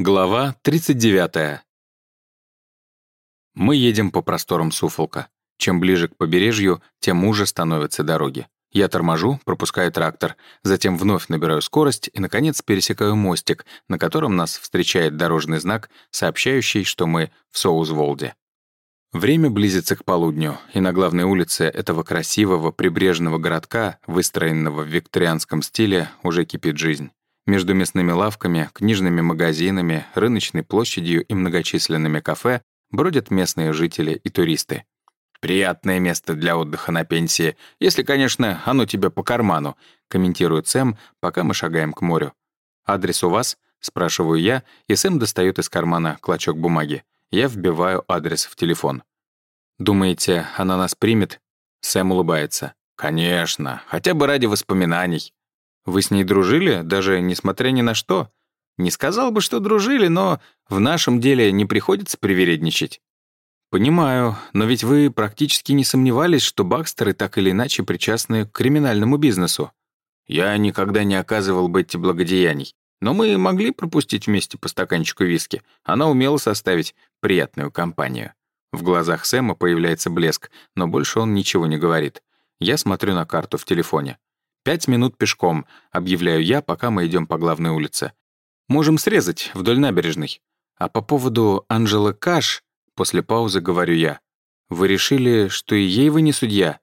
Глава 39. Мы едем по просторам Суфолка. Чем ближе к побережью, тем уже становятся дороги. Я торможу, пропускаю трактор, затем вновь набираю скорость и, наконец, пересекаю мостик, на котором нас встречает дорожный знак, сообщающий, что мы в Соузволде. Время близится к полудню, и на главной улице этого красивого прибрежного городка, выстроенного в викторианском стиле, уже кипит жизнь. Между мясными лавками, книжными магазинами, рыночной площадью и многочисленными кафе бродят местные жители и туристы. «Приятное место для отдыха на пенсии, если, конечно, оно тебе по карману», комментирует Сэм, пока мы шагаем к морю. «Адрес у вас?» — спрашиваю я, и Сэм достает из кармана клочок бумаги. Я вбиваю адрес в телефон. «Думаете, она нас примет?» Сэм улыбается. «Конечно, хотя бы ради воспоминаний. Вы с ней дружили, даже несмотря ни на что? Не сказал бы, что дружили, но в нашем деле не приходится привередничать. Понимаю, но ведь вы практически не сомневались, что Бакстеры так или иначе причастны к криминальному бизнесу. Я никогда не оказывал Бетти благодеяний, но мы могли пропустить вместе по стаканчику виски. Она умела составить приятную компанию. В глазах Сэма появляется блеск, но больше он ничего не говорит. Я смотрю на карту в телефоне. «Пять минут пешком», — объявляю я, пока мы идем по главной улице. «Можем срезать вдоль набережной». А по поводу Анжелы Каш, после паузы говорю я. «Вы решили, что и ей вы не судья?»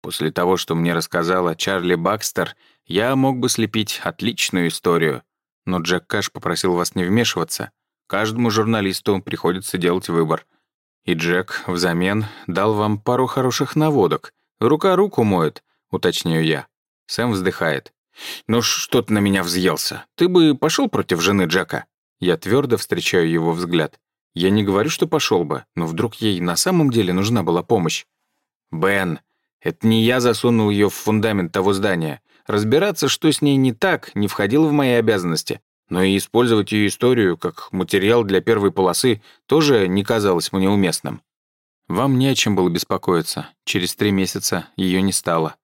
После того, что мне рассказала Чарли Бакстер, я мог бы слепить отличную историю. Но Джек Каш попросил вас не вмешиваться. Каждому журналисту приходится делать выбор. И Джек взамен дал вам пару хороших наводок. Рука руку моет, уточняю я. Сэм вздыхает. «Ну что ты на меня взъелся? Ты бы пошел против жены Джека?» Я твердо встречаю его взгляд. Я не говорю, что пошел бы, но вдруг ей на самом деле нужна была помощь. «Бен, это не я засунул ее в фундамент того здания. Разбираться, что с ней не так, не входило в мои обязанности. Но и использовать ее историю как материал для первой полосы тоже не казалось мне уместным. Вам не о чем было беспокоиться. Через три месяца ее не стало.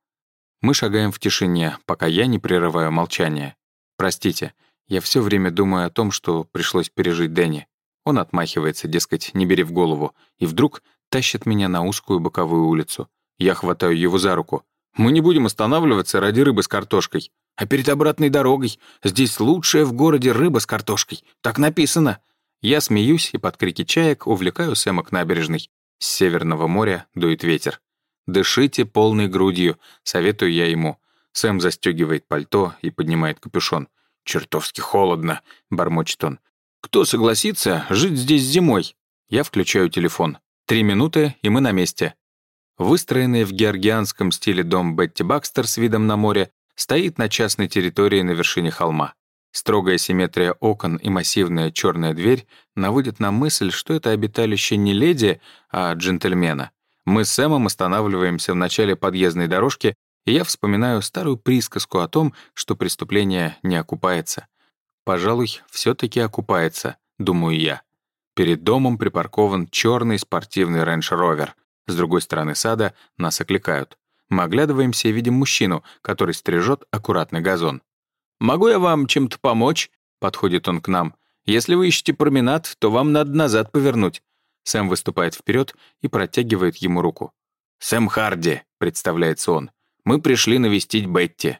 Мы шагаем в тишине, пока я не прерываю молчание. Простите, я все время думаю о том, что пришлось пережить Дэнни. Он отмахивается, дескать, не бери в голову, и вдруг тащит меня на узкую боковую улицу. Я хватаю его за руку. «Мы не будем останавливаться ради рыбы с картошкой. А перед обратной дорогой здесь лучшая в городе рыба с картошкой. Так написано». Я смеюсь и под крики чаек увлекаю Сэма к набережной. С Северного моря дует ветер. «Дышите полной грудью», — советую я ему. Сэм застегивает пальто и поднимает капюшон. «Чертовски холодно», — бормочет он. «Кто согласится жить здесь зимой?» Я включаю телефон. Три минуты, и мы на месте. Выстроенный в георгианском стиле дом Бетти Бакстер с видом на море стоит на частной территории на вершине холма. Строгая симметрия окон и массивная черная дверь наводят на мысль, что это обиталище не леди, а джентльмена. Мы с Сэмом останавливаемся в начале подъездной дорожки, и я вспоминаю старую присказку о том, что преступление не окупается. Пожалуй, все таки окупается, думаю я. Перед домом припаркован черный спортивный рейндж-ровер. С другой стороны сада нас окликают. Мы оглядываемся и видим мужчину, который стрижет аккуратный газон. «Могу я вам чем-то помочь?» — подходит он к нам. «Если вы ищете променад, то вам надо назад повернуть. Сэм выступает вперед и протягивает ему руку. «Сэм Харди», — представляется он. «Мы пришли навестить Бетти».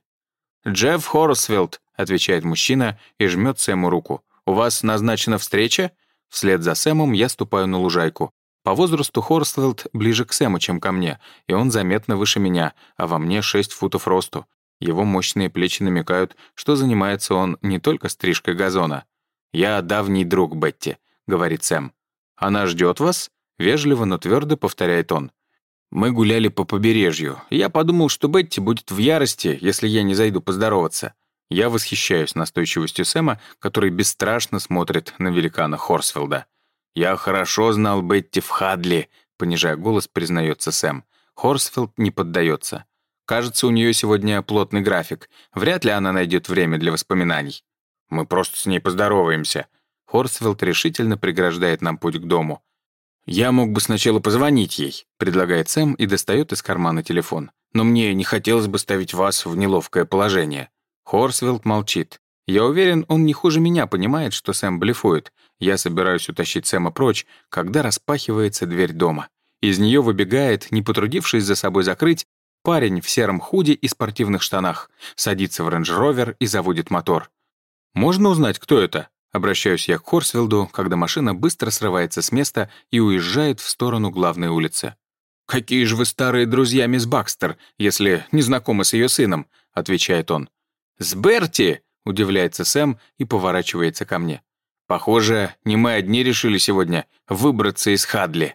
«Джефф Хорсфилд», — отвечает мужчина и жмет Сэму руку. «У вас назначена встреча?» Вслед за Сэмом я ступаю на лужайку. По возрасту Хорсфилд ближе к Сэму, чем ко мне, и он заметно выше меня, а во мне 6 футов росту. Его мощные плечи намекают, что занимается он не только стрижкой газона. «Я давний друг Бетти», — говорит Сэм. «Она ждет вас?» — вежливо, но твердо повторяет он. Мы гуляли по побережью. Я подумал, что Бетти будет в ярости, если я не зайду поздороваться. Я восхищаюсь настойчивостью Сэма, который бесстрашно смотрит на великана Хорсфилда. «Я хорошо знал Бетти в Хадли», — понижая голос, признается Сэм. Хорсфилд не поддается. Кажется, у нее сегодня плотный график. Вряд ли она найдет время для воспоминаний. Мы просто с ней поздороваемся. Хорсфилд решительно преграждает нам путь к дому. «Я мог бы сначала позвонить ей», — предлагает Сэм и достает из кармана телефон. «Но мне не хотелось бы ставить вас в неловкое положение». Хорсфилд молчит. Я уверен, он не хуже меня понимает, что Сэм блефует. Я собираюсь утащить Сэма прочь, когда распахивается дверь дома. Из нее выбегает, не потрудившись за собой закрыть, парень в сером худи и спортивных штанах, садится в рейндж-ровер и заводит мотор. «Можно узнать, кто это?» Обращаюсь я к Хорсфилду, когда машина быстро срывается с места и уезжает в сторону главной улицы. «Какие же вы старые друзья, мисс Бакстер, если не знакомы с ее сыном», — отвечает он. «С Берти!» — удивляется Сэм и поворачивается ко мне. «Похоже, не мы одни решили сегодня выбраться из Хадли».